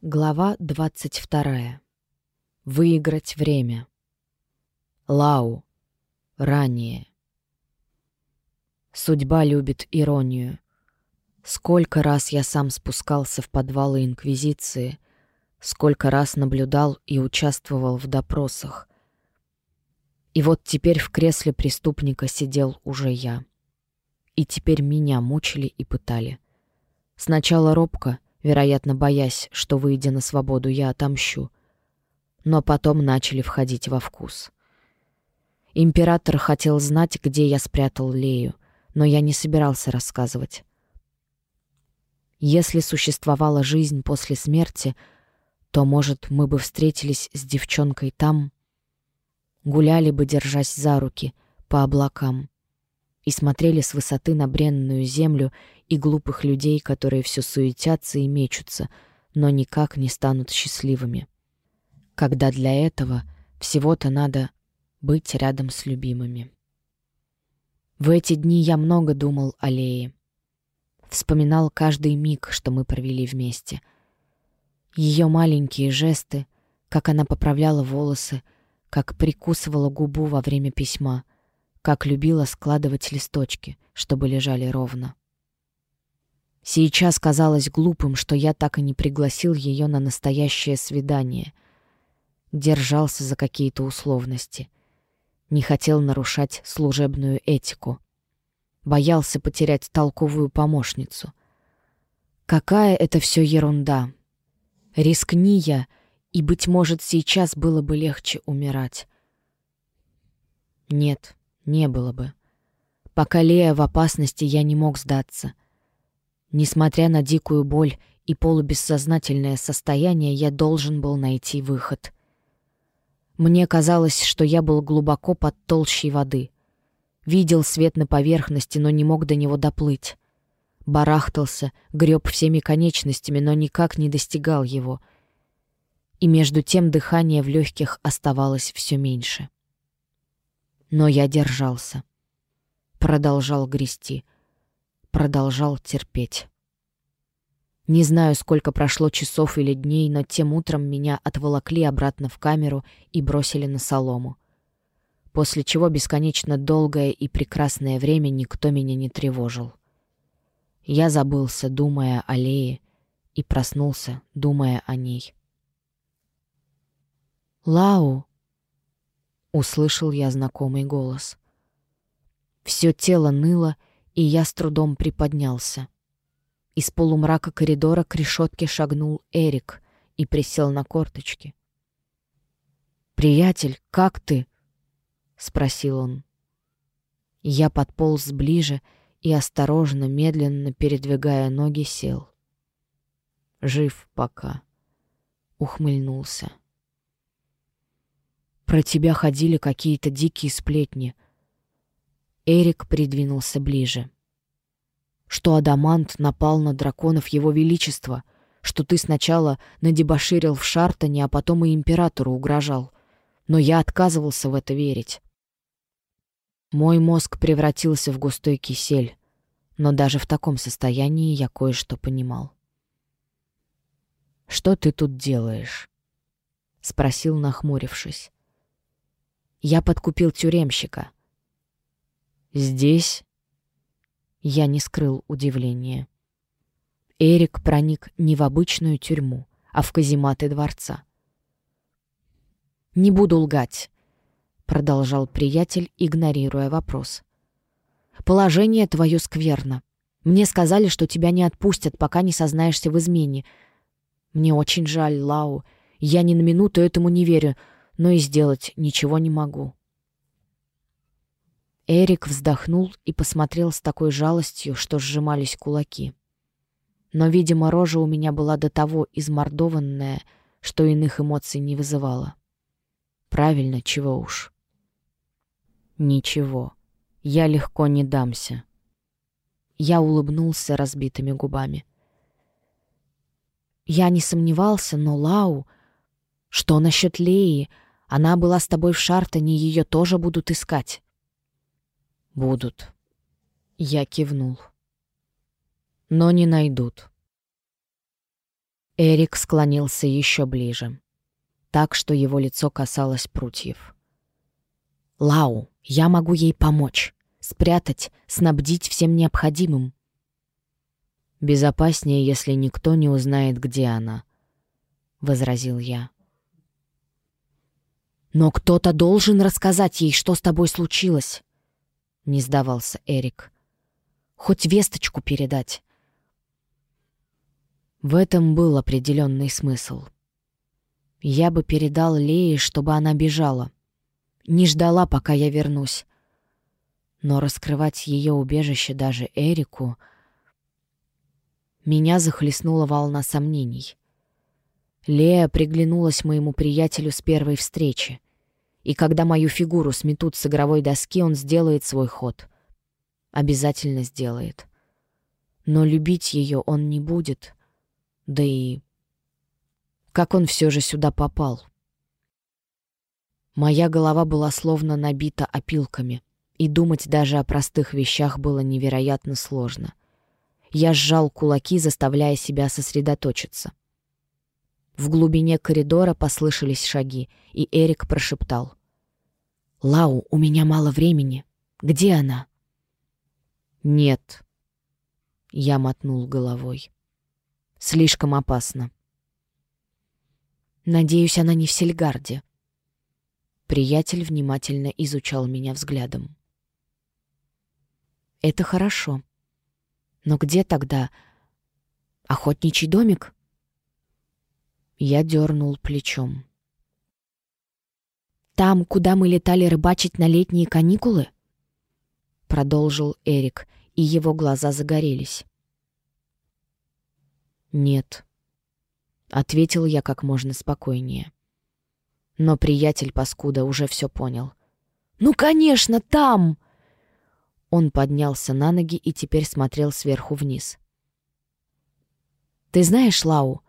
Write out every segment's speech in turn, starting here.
Глава 22. Выиграть время. Лау. Ранее. Судьба любит иронию. Сколько раз я сам спускался в подвалы Инквизиции, сколько раз наблюдал и участвовал в допросах. И вот теперь в кресле преступника сидел уже я. И теперь меня мучили и пытали. Сначала робко — вероятно, боясь, что, выйдя на свободу, я отомщу. Но потом начали входить во вкус. Император хотел знать, где я спрятал Лею, но я не собирался рассказывать. Если существовала жизнь после смерти, то, может, мы бы встретились с девчонкой там, гуляли бы, держась за руки, по облакам, и смотрели с высоты на бренную землю и глупых людей, которые все суетятся и мечутся, но никак не станут счастливыми. Когда для этого всего-то надо быть рядом с любимыми. В эти дни я много думал о Лее. Вспоминал каждый миг, что мы провели вместе. Ее маленькие жесты, как она поправляла волосы, как прикусывала губу во время письма, как любила складывать листочки, чтобы лежали ровно. Сейчас казалось глупым, что я так и не пригласил ее на настоящее свидание. Держался за какие-то условности. Не хотел нарушать служебную этику. Боялся потерять толковую помощницу. Какая это все ерунда. Рискни я, и, быть может, сейчас было бы легче умирать. Нет, не было бы. Пока Лея в опасности, я не мог сдаться — Несмотря на дикую боль и полубессознательное состояние, я должен был найти выход. Мне казалось, что я был глубоко под толщей воды. Видел свет на поверхности, но не мог до него доплыть. Барахтался, греб всеми конечностями, но никак не достигал его. И между тем дыхание в легких оставалось все меньше. Но я держался. Продолжал грести — продолжал терпеть. Не знаю, сколько прошло часов или дней, но тем утром меня отволокли обратно в камеру и бросили на солому. После чего бесконечно долгое и прекрасное время никто меня не тревожил. Я забылся, думая о Лее, и проснулся, думая о ней. «Лау!» — услышал я знакомый голос. Все тело ныло, и я с трудом приподнялся. Из полумрака коридора к решетке шагнул Эрик и присел на корточки. «Приятель, как ты?» — спросил он. Я подполз ближе и осторожно, медленно передвигая ноги, сел. «Жив пока», — ухмыльнулся. «Про тебя ходили какие-то дикие сплетни», — Эрик придвинулся ближе. «Что Адамант напал на драконов Его Величества, что ты сначала надебоширил в Шартоне, а потом и императору угрожал. Но я отказывался в это верить. Мой мозг превратился в густой кисель, но даже в таком состоянии я кое-что понимал. «Что ты тут делаешь?» — спросил, нахмурившись. «Я подкупил тюремщика», Здесь я не скрыл удивления. Эрик проник не в обычную тюрьму, а в казематы дворца. «Не буду лгать», — продолжал приятель, игнорируя вопрос. «Положение твое скверно. Мне сказали, что тебя не отпустят, пока не сознаешься в измене. Мне очень жаль, Лау. Я ни на минуту этому не верю, но и сделать ничего не могу». Эрик вздохнул и посмотрел с такой жалостью, что сжимались кулаки. Но, видимо, рожа у меня была до того измордованная, что иных эмоций не вызывала. Правильно, чего уж. Ничего, я легко не дамся. Я улыбнулся разбитыми губами. Я не сомневался, но Лау... Что насчет Леи? Она была с тобой в Шартоне, ее тоже будут искать. «Будут». Я кивнул. «Но не найдут». Эрик склонился еще ближе, так что его лицо касалось прутьев. «Лау, я могу ей помочь, спрятать, снабдить всем необходимым». «Безопаснее, если никто не узнает, где она», — возразил я. «Но кто-то должен рассказать ей, что с тобой случилось», — не сдавался Эрик. «Хоть весточку передать». В этом был определенный смысл. Я бы передал Лее, чтобы она бежала. Не ждала, пока я вернусь. Но раскрывать ее убежище даже Эрику... Меня захлестнула волна сомнений. Лея приглянулась моему приятелю с первой встречи. И когда мою фигуру сметут с игровой доски, он сделает свой ход. Обязательно сделает. Но любить ее он не будет. Да и... Как он все же сюда попал? Моя голова была словно набита опилками, и думать даже о простых вещах было невероятно сложно. Я сжал кулаки, заставляя себя сосредоточиться. В глубине коридора послышались шаги, и Эрик прошептал. «Лау, у меня мало времени. Где она?» «Нет». Я мотнул головой. «Слишком опасно». «Надеюсь, она не в Сельгарде». Приятель внимательно изучал меня взглядом. «Это хорошо. Но где тогда? Охотничий домик?» Я дернул плечом. «Там, куда мы летали рыбачить на летние каникулы?» Продолжил Эрик, и его глаза загорелись. «Нет», — ответил я как можно спокойнее. Но приятель паскуда уже все понял. «Ну, конечно, там!» Он поднялся на ноги и теперь смотрел сверху вниз. «Ты знаешь, Лау,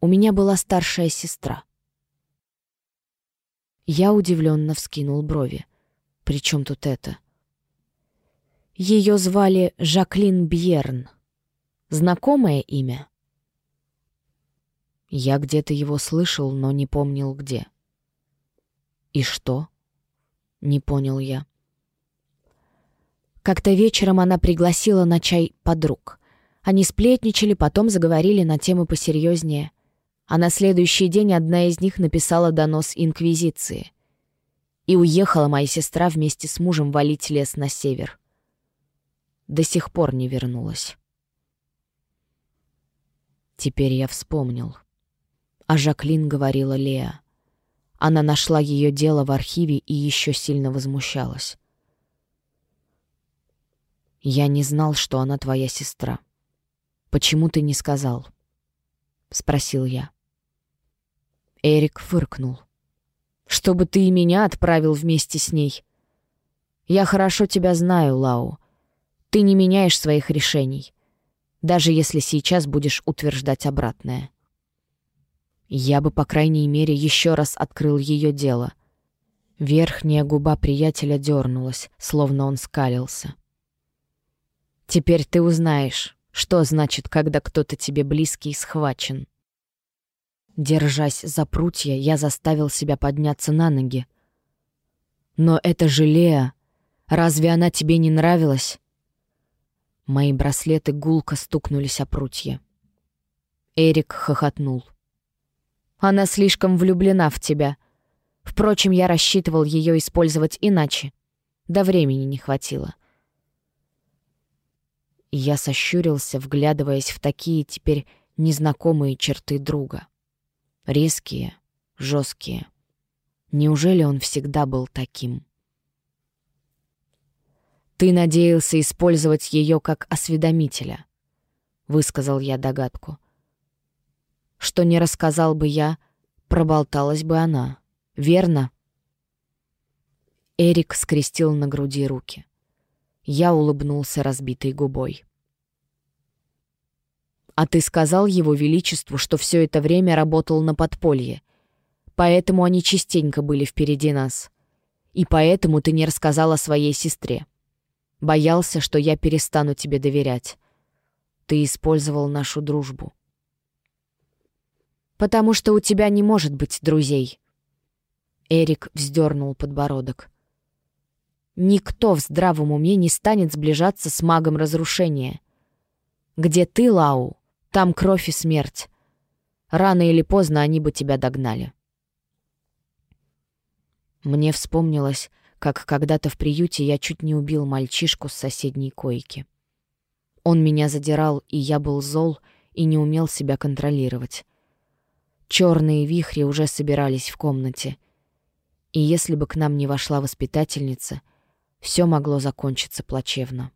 у меня была старшая сестра. Я удивленно вскинул брови. При чем тут это? Ее звали Жаклин Бьерн. Знакомое имя? Я где-то его слышал, но не помнил где. И что? Не понял я. Как-то вечером она пригласила на чай подруг. Они сплетничали, потом заговорили на темы посерьезнее а на следующий день одна из них написала донос Инквизиции. И уехала моя сестра вместе с мужем валить лес на север. До сих пор не вернулась. Теперь я вспомнил. А Жаклин говорила Леа. Она нашла ее дело в архиве и еще сильно возмущалась. «Я не знал, что она твоя сестра. Почему ты не сказал?» — спросил я. Эрик фыркнул. «Чтобы ты и меня отправил вместе с ней. Я хорошо тебя знаю, Лау. Ты не меняешь своих решений, даже если сейчас будешь утверждать обратное. Я бы, по крайней мере, еще раз открыл ее дело». Верхняя губа приятеля дернулась, словно он скалился. «Теперь ты узнаешь, что значит, когда кто-то тебе близкий схвачен». Держась за прутья, я заставил себя подняться на ноги. «Но это же Леа! Разве она тебе не нравилась?» Мои браслеты гулко стукнулись о прутья. Эрик хохотнул. «Она слишком влюблена в тебя. Впрочем, я рассчитывал ее использовать иначе. До времени не хватило». Я сощурился, вглядываясь в такие теперь незнакомые черты друга. Резкие, жесткие. Неужели он всегда был таким? «Ты надеялся использовать ее как осведомителя», — высказал я догадку. «Что не рассказал бы я, проболталась бы она. Верно?» Эрик скрестил на груди руки. Я улыбнулся разбитой губой. А ты сказал его величеству, что все это время работал на подполье. Поэтому они частенько были впереди нас. И поэтому ты не рассказал о своей сестре. Боялся, что я перестану тебе доверять. Ты использовал нашу дружбу. «Потому что у тебя не может быть друзей». Эрик вздернул подбородок. «Никто в здравом уме не станет сближаться с магом разрушения. Где ты, Лау, там кровь и смерть. Рано или поздно они бы тебя догнали». Мне вспомнилось, как когда-то в приюте я чуть не убил мальчишку с соседней койки. Он меня задирал, и я был зол и не умел себя контролировать. Черные вихри уже собирались в комнате. И если бы к нам не вошла воспитательница, все могло закончиться плачевно.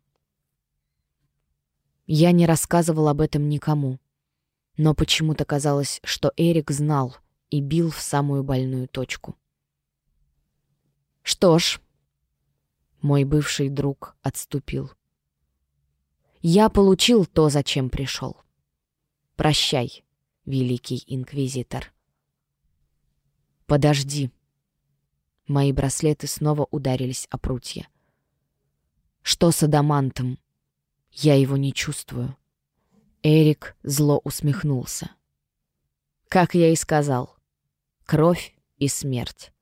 Я не рассказывал об этом никому, но почему-то казалось, что Эрик знал и бил в самую больную точку. Что ж, мой бывший друг отступил. Я получил то, зачем пришел. Прощай, великий инквизитор. Подожди. Мои браслеты снова ударились о прутья. Что с адамантом? Я его не чувствую. Эрик зло усмехнулся. Как я и сказал, кровь и смерть.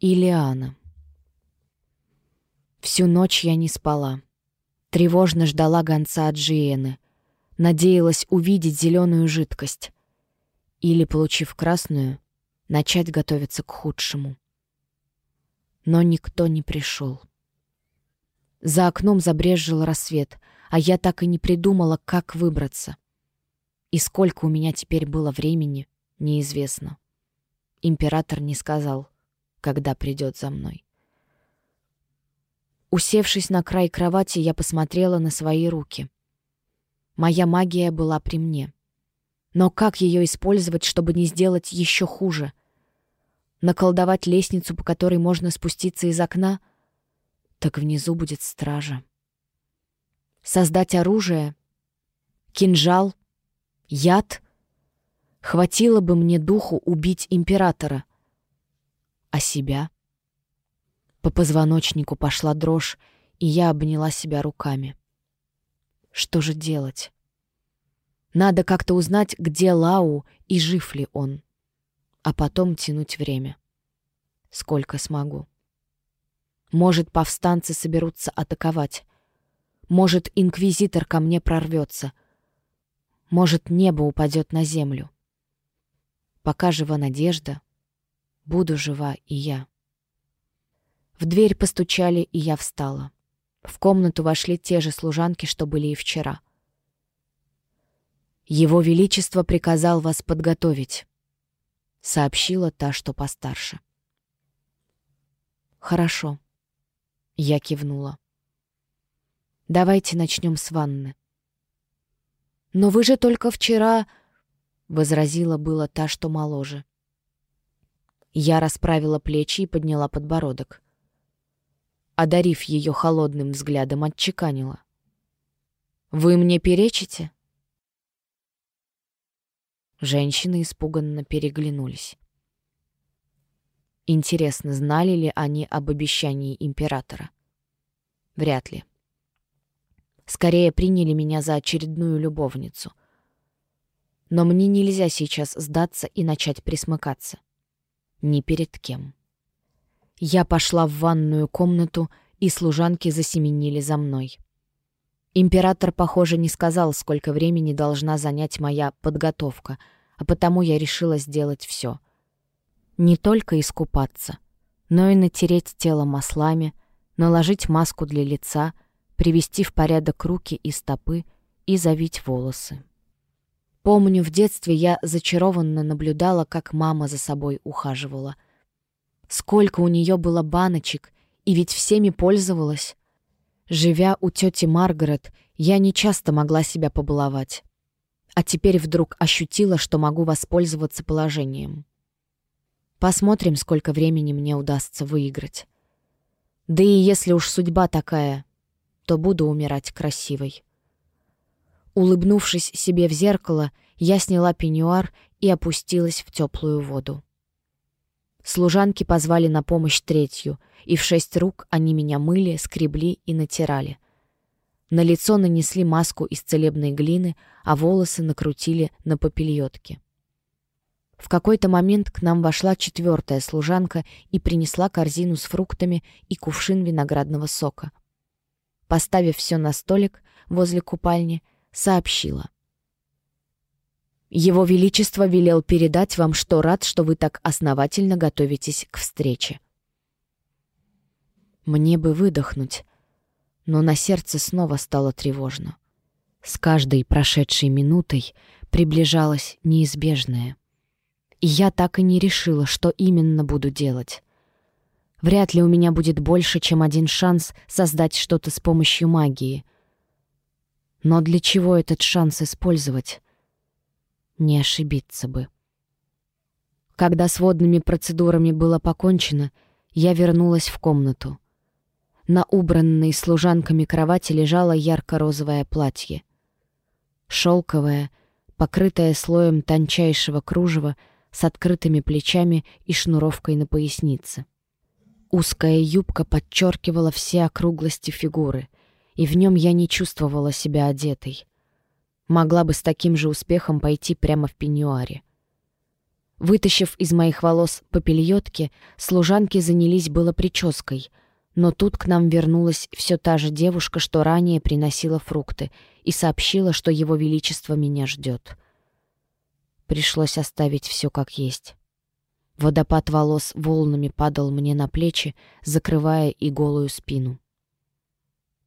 Илиана. Всю ночь я не спала. Тревожно ждала гонца от Жиены. Надеялась увидеть зеленую жидкость. Или, получив красную, начать готовиться к худшему. Но никто не пришел. За окном забрезжил рассвет, а я так и не придумала, как выбраться. И сколько у меня теперь было времени, неизвестно. Император не сказал когда придет за мной. Усевшись на край кровати, я посмотрела на свои руки. Моя магия была при мне. Но как ее использовать, чтобы не сделать еще хуже? Наколдовать лестницу, по которой можно спуститься из окна? Так внизу будет стража. Создать оружие? Кинжал? Яд? Хватило бы мне духу убить императора — а себя? По позвоночнику пошла дрожь, и я обняла себя руками. Что же делать? Надо как-то узнать, где Лау и жив ли он. А потом тянуть время. Сколько смогу. Может, повстанцы соберутся атаковать. Может, инквизитор ко мне прорвется. Может, небо упадет на землю. Пока жива надежда, Буду жива и я. В дверь постучали, и я встала. В комнату вошли те же служанки, что были и вчера. «Его Величество приказал вас подготовить», — сообщила та, что постарше. «Хорошо», — я кивнула. «Давайте начнем с ванны». «Но вы же только вчера...» — возразила была та, что моложе. Я расправила плечи и подняла подбородок. Одарив ее холодным взглядом, отчеканила. «Вы мне перечите?» Женщины испуганно переглянулись. Интересно, знали ли они об обещании императора? Вряд ли. Скорее приняли меня за очередную любовницу. Но мне нельзя сейчас сдаться и начать присмыкаться ни перед кем. Я пошла в ванную комнату, и служанки засеменили за мной. Император, похоже, не сказал, сколько времени должна занять моя подготовка, а потому я решила сделать все. Не только искупаться, но и натереть тело маслами, наложить маску для лица, привести в порядок руки и стопы и завить волосы. Помню, в детстве я зачарованно наблюдала, как мама за собой ухаживала. Сколько у нее было баночек, и ведь всеми пользовалась. Живя у тети Маргарет, я не часто могла себя побаловать. А теперь вдруг ощутила, что могу воспользоваться положением. Посмотрим, сколько времени мне удастся выиграть. Да и если уж судьба такая, то буду умирать красивой. Улыбнувшись себе в зеркало, я сняла пеньюар и опустилась в теплую воду. Служанки позвали на помощь третью, и в шесть рук они меня мыли, скребли и натирали. На лицо нанесли маску из целебной глины, а волосы накрутили на попельотке. В какой-то момент к нам вошла четвертая служанка и принесла корзину с фруктами и кувшин виноградного сока. Поставив все на столик возле купальни, сообщила. «Его Величество велел передать вам, что рад, что вы так основательно готовитесь к встрече». Мне бы выдохнуть, но на сердце снова стало тревожно. С каждой прошедшей минутой приближалось неизбежное — и я так и не решила, что именно буду делать. Вряд ли у меня будет больше, чем один шанс создать что-то с помощью магии. Но для чего этот шанс использовать? Не ошибиться бы. Когда с водными процедурами было покончено, я вернулась в комнату. На убранной служанками кровати лежало ярко-розовое платье. Шелковое, покрытое слоем тончайшего кружева — с открытыми плечами и шнуровкой на пояснице. Узкая юбка подчеркивала все округлости фигуры, и в нем я не чувствовала себя одетой. Могла бы с таким же успехом пойти прямо в пеньюаре. Вытащив из моих волос попельотки, служанки занялись было прической, но тут к нам вернулась все та же девушка, что ранее приносила фрукты, и сообщила, что его величество меня ждет. Пришлось оставить все как есть. Водопад волос волнами падал мне на плечи, закрывая и голую спину.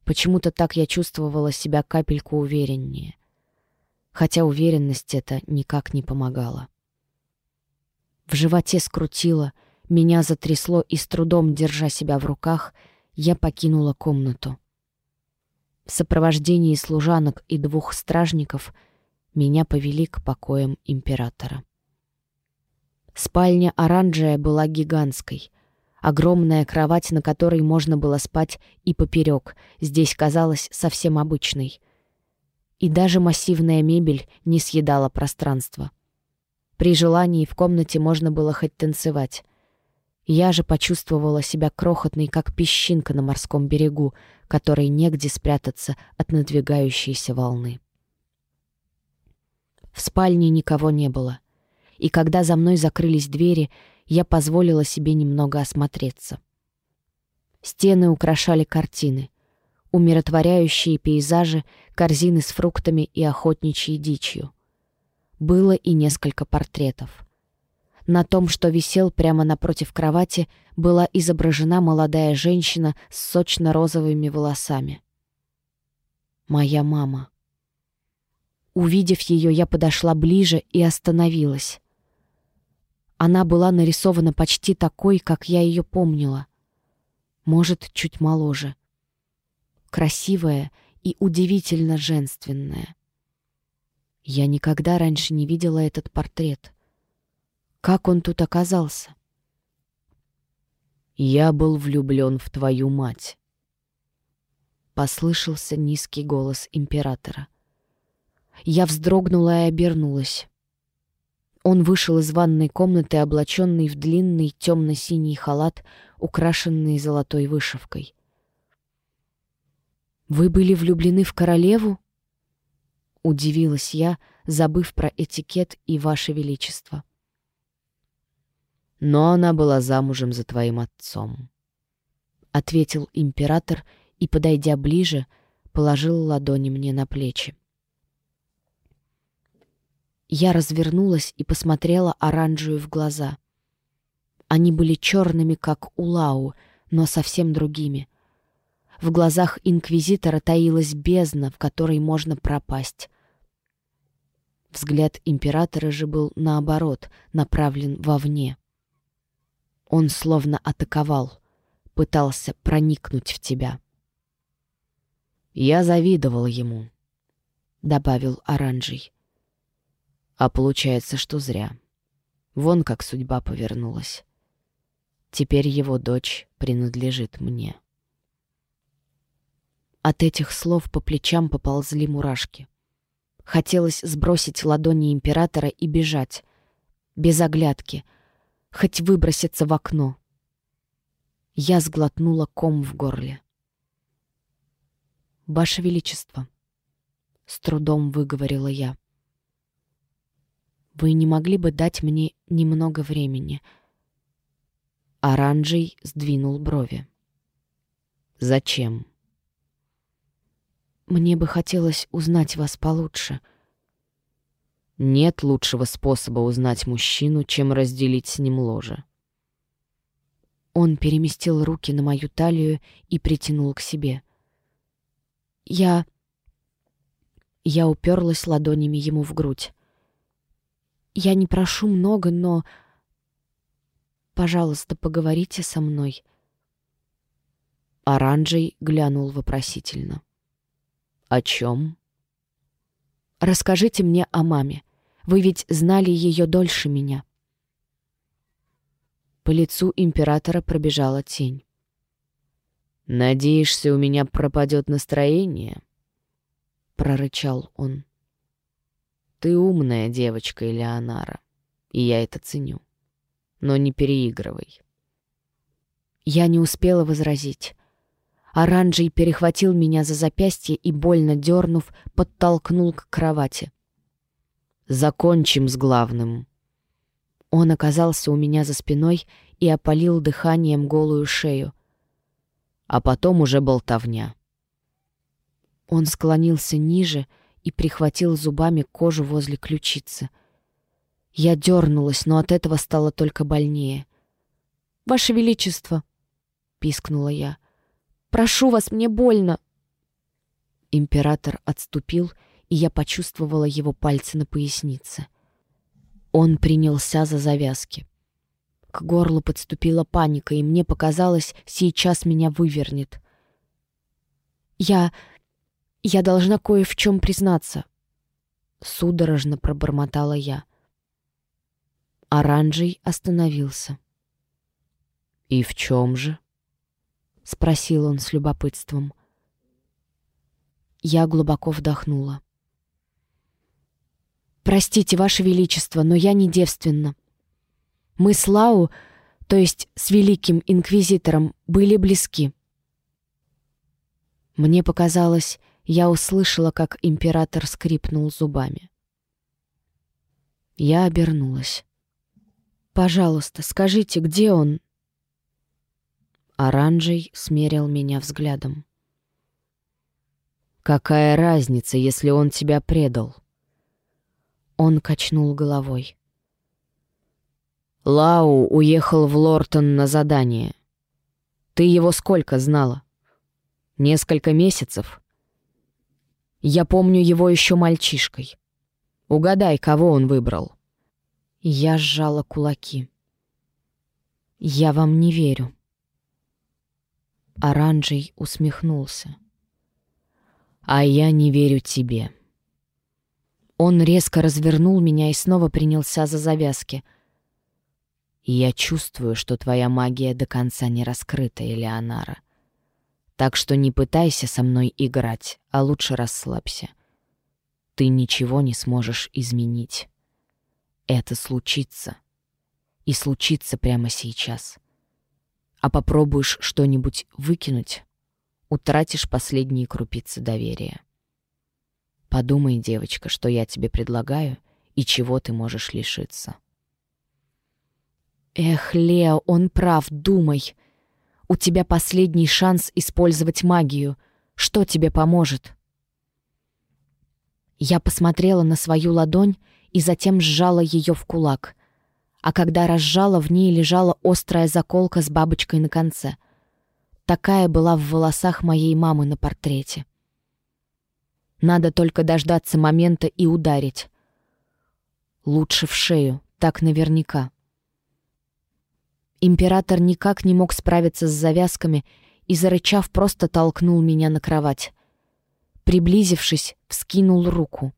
Почему-то так я чувствовала себя капельку увереннее. Хотя уверенность эта никак не помогала. В животе скрутило, меня затрясло, и с трудом, держа себя в руках, я покинула комнату. В сопровождении служанок и двух стражников — меня повели к покоям императора. Спальня оранжевая была гигантской. Огромная кровать, на которой можно было спать и поперек, здесь казалась совсем обычной. И даже массивная мебель не съедала пространство. При желании в комнате можно было хоть танцевать. Я же почувствовала себя крохотной, как песчинка на морском берегу, которой негде спрятаться от надвигающейся волны. В спальне никого не было. И когда за мной закрылись двери, я позволила себе немного осмотреться. Стены украшали картины. Умиротворяющие пейзажи, корзины с фруктами и охотничьей дичью. Было и несколько портретов. На том, что висел прямо напротив кровати, была изображена молодая женщина с сочно-розовыми волосами. Моя мама. Увидев ее, я подошла ближе и остановилась. Она была нарисована почти такой, как я ее помнила. Может, чуть моложе. Красивая и удивительно женственная. Я никогда раньше не видела этот портрет. Как он тут оказался? «Я был влюблен в твою мать», — послышался низкий голос императора. Я вздрогнула и обернулась. Он вышел из ванной комнаты, облаченный в длинный темно-синий халат, украшенный золотой вышивкой. «Вы были влюблены в королеву?» Удивилась я, забыв про этикет и ваше величество. «Но она была замужем за твоим отцом», — ответил император и, подойдя ближе, положил ладони мне на плечи. Я развернулась и посмотрела оранжевую в глаза. Они были черными, как у Лау, но совсем другими. В глазах инквизитора таилась бездна, в которой можно пропасть. Взгляд императора же был, наоборот, направлен вовне. Он словно атаковал, пытался проникнуть в тебя. «Я завидовал ему», — добавил Оранжий. А получается, что зря. Вон как судьба повернулась. Теперь его дочь принадлежит мне. От этих слов по плечам поползли мурашки. Хотелось сбросить ладони императора и бежать. Без оглядки. Хоть выброситься в окно. Я сглотнула ком в горле. «Ваше Величество», — с трудом выговорила я, — «вы не могли бы дать мне немного времени?» Оранжей сдвинул брови. «Зачем?» «Мне бы хотелось узнать вас получше». «Нет лучшего способа узнать мужчину, чем разделить с ним ложе». Он переместил руки на мою талию и притянул к себе. Я... Я уперлась ладонями ему в грудь. Я не прошу много, но... Пожалуйста, поговорите со мной. Оранжей глянул вопросительно. «О чем?» «Расскажите мне о маме. Вы ведь знали ее дольше меня». По лицу императора пробежала тень. «Надеешься, у меня пропадет настроение?» — прорычал он. «Ты умная девочка, Элеонара, и я это ценю. Но не переигрывай». Я не успела возразить. Оранжей перехватил меня за запястье и, больно дернув, подтолкнул к кровати. «Закончим с главным», он оказался у меня за спиной и опалил дыханием голую шею. А потом уже болтовня. Он склонился ниже и прихватил зубами кожу возле ключицы. Я дернулась, но от этого стало только больнее. «Ваше Величество!» — пискнула я. «Прошу вас, мне больно!» Император отступил, и я почувствовала его пальцы на пояснице. Он принялся за завязки. К горлу подступила паника, и мне показалось, сейчас меня вывернет. «Я... я должна кое в чем признаться», — судорожно пробормотала я. Оранжей остановился. «И в чем же?» — спросил он с любопытством. Я глубоко вдохнула. «Простите, Ваше Величество, но я не девственна. Мы с Лау, то есть с Великим Инквизитором, были близки». Мне показалось, я услышала, как император скрипнул зубами. Я обернулась. «Пожалуйста, скажите, где он?» Оранжей смерил меня взглядом. «Какая разница, если он тебя предал?» Он качнул головой. Лау уехал в Лортон на задание. Ты его сколько знала? Несколько месяцев? Я помню его еще мальчишкой. Угадай, кого он выбрал. Я сжала кулаки. Я вам не верю. Оранжей усмехнулся. А я не верю тебе. Он резко развернул меня и снова принялся за завязки. «Я чувствую, что твоя магия до конца не раскрыта, Элеонара. Так что не пытайся со мной играть, а лучше расслабься. Ты ничего не сможешь изменить. Это случится. И случится прямо сейчас. А попробуешь что-нибудь выкинуть, утратишь последние крупицы доверия. Подумай, девочка, что я тебе предлагаю и чего ты можешь лишиться. Эх, Лео, он прав, думай. У тебя последний шанс использовать магию. Что тебе поможет? Я посмотрела на свою ладонь и затем сжала ее в кулак. А когда разжала, в ней лежала острая заколка с бабочкой на конце. Такая была в волосах моей мамы на портрете. Надо только дождаться момента и ударить. Лучше в шею, так наверняка. Император никак не мог справиться с завязками и, зарычав, просто толкнул меня на кровать. Приблизившись, вскинул руку.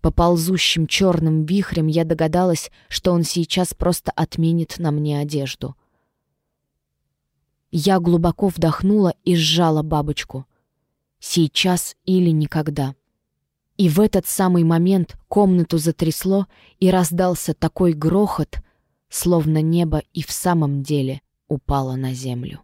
По ползущим черным вихрем я догадалась, что он сейчас просто отменит на мне одежду. Я глубоко вдохнула и сжала бабочку — Сейчас или никогда. И в этот самый момент комнату затрясло, и раздался такой грохот, словно небо и в самом деле упало на землю.